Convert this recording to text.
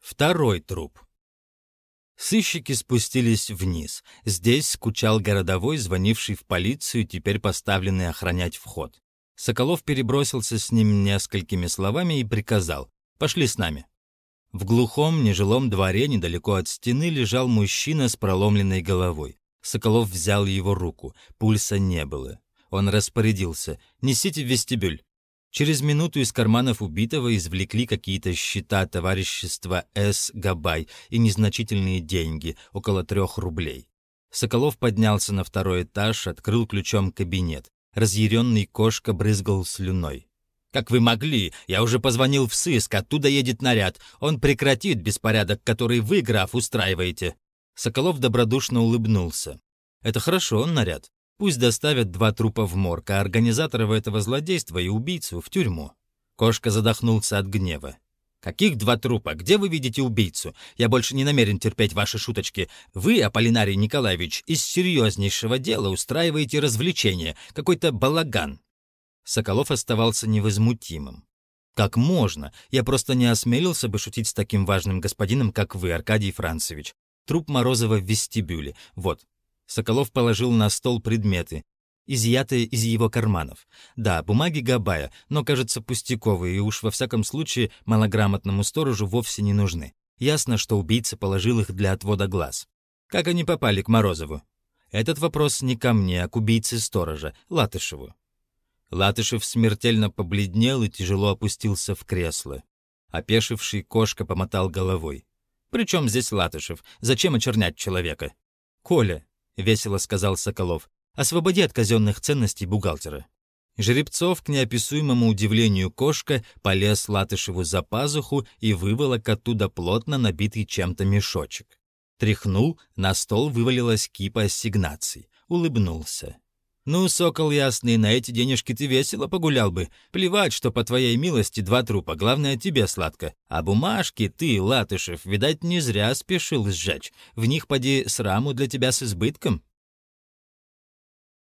Второй труп. Сыщики спустились вниз. Здесь скучал городовой, звонивший в полицию, теперь поставленный охранять вход. Соколов перебросился с ним несколькими словами и приказал «Пошли с нами». В глухом, нежилом дворе недалеко от стены лежал мужчина с проломленной головой. Соколов взял его руку, пульса не было. Он распорядился «Несите в вестибюль». Через минуту из карманов убитого извлекли какие-то счета товарищества С. Габай и незначительные деньги, около трех рублей. Соколов поднялся на второй этаж, открыл ключом кабинет. Разъяренный кошка брызгал слюной. «Как вы могли? Я уже позвонил в сыск, оттуда едет наряд. Он прекратит беспорядок, который вы, граф, устраиваете». Соколов добродушно улыбнулся. «Это хорошо, наряд. Пусть доставят два трупа в морг, а организаторов этого злодейства и убийцу в тюрьму. Кошка задохнулся от гнева. «Каких два трупа? Где вы видите убийцу? Я больше не намерен терпеть ваши шуточки. Вы, Аполлинарий Николаевич, из серьезнейшего дела устраиваете развлечение, какой-то балаган». Соколов оставался невозмутимым. «Как можно? Я просто не осмелился бы шутить с таким важным господином, как вы, Аркадий Францевич. Труп Морозова в вестибюле. Вот, Соколов положил на стол предметы, изъятые из его карманов. Да, бумаги Габая, но, кажется, пустяковые, и уж во всяком случае малограмотному сторожу вовсе не нужны. Ясно, что убийца положил их для отвода глаз. Как они попали к Морозову? Этот вопрос не ко мне, а к убийце сторожа, Латышеву. Латышев смертельно побледнел и тяжело опустился в кресло. Опешивший кошка помотал головой. «При чем здесь Латышев? Зачем очернять человека?» «Коля, — весело сказал Соколов. «Освободи от казенных ценностей бухгалтера». Жеребцов, к неописуемому удивлению кошка, полез Латышеву за пазуху и выволок оттуда плотно набитый чем-то мешочек. Тряхнул, на стол вывалилась кипа ассигнаций. Улыбнулся. «Ну, сокол ясный, на эти денежки ты весело погулял бы. Плевать, что по твоей милости два трупа, главное тебе сладко. А бумажки ты, Латышев, видать, не зря спешил сжечь. В них, поди, сраму для тебя с избытком».